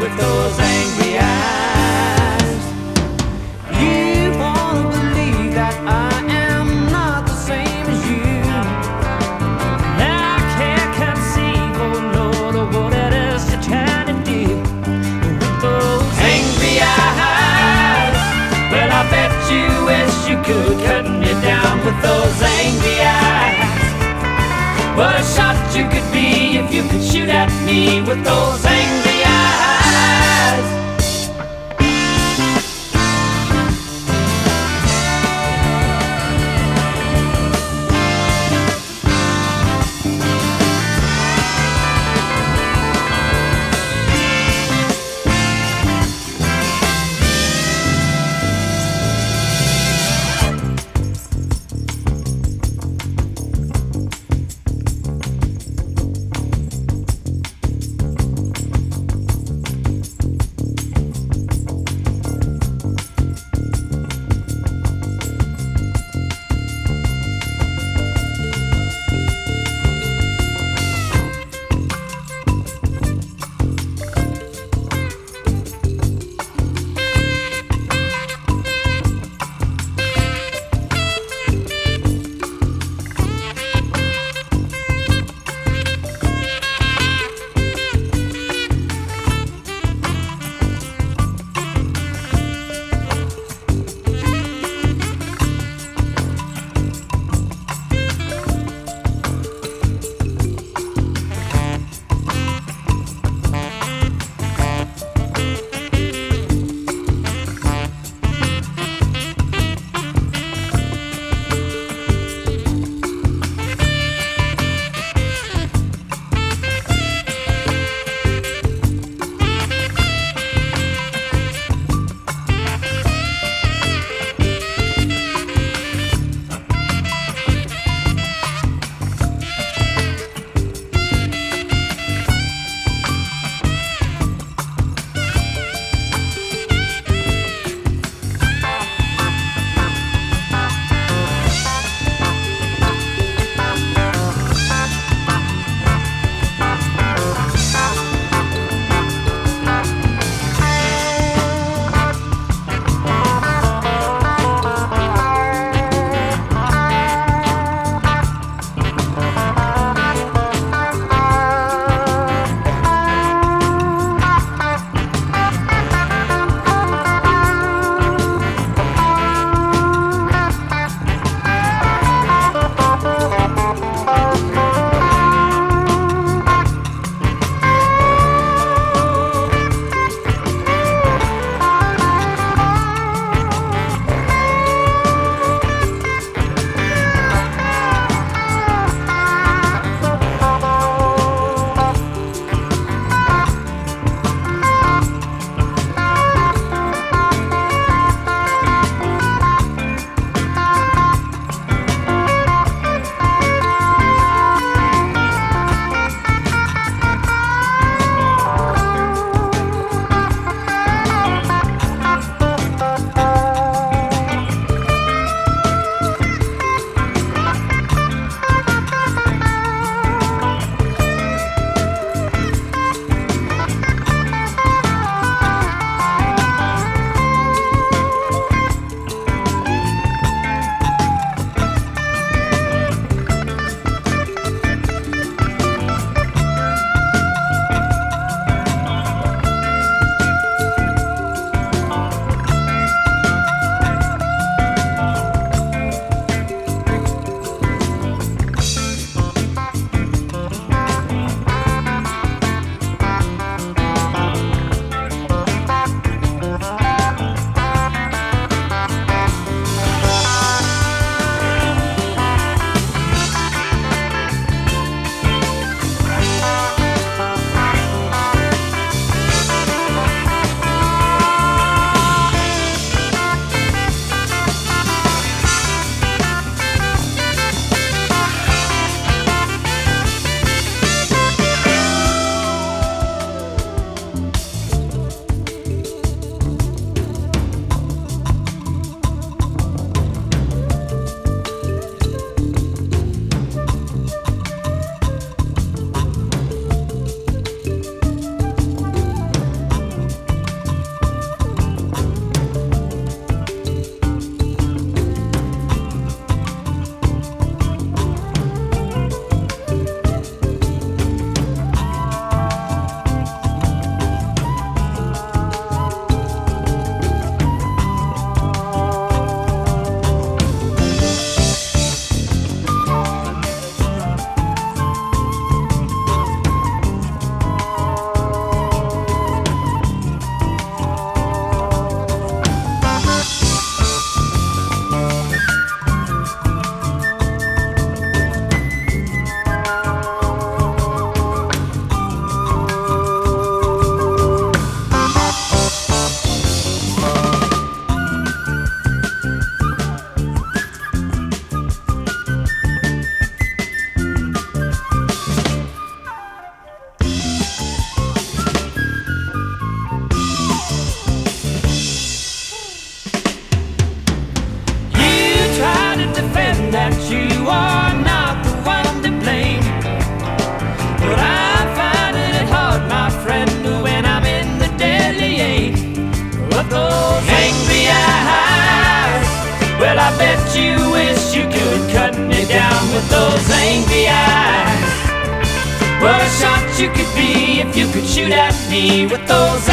with those angry eyes. You wanna believe that I am not the same as you. I can't conceive, oh Lord, of what it is you're trying to do with those angry eyes. Well, I bet you wish you could cut me down with those angry eyes. What a shot you could be if you could shoot at me with those angry eyes. of those angry eyes. Well, I bet you wish you could cut me down with those angry eyes. What a shot you could be if you could shoot at me with those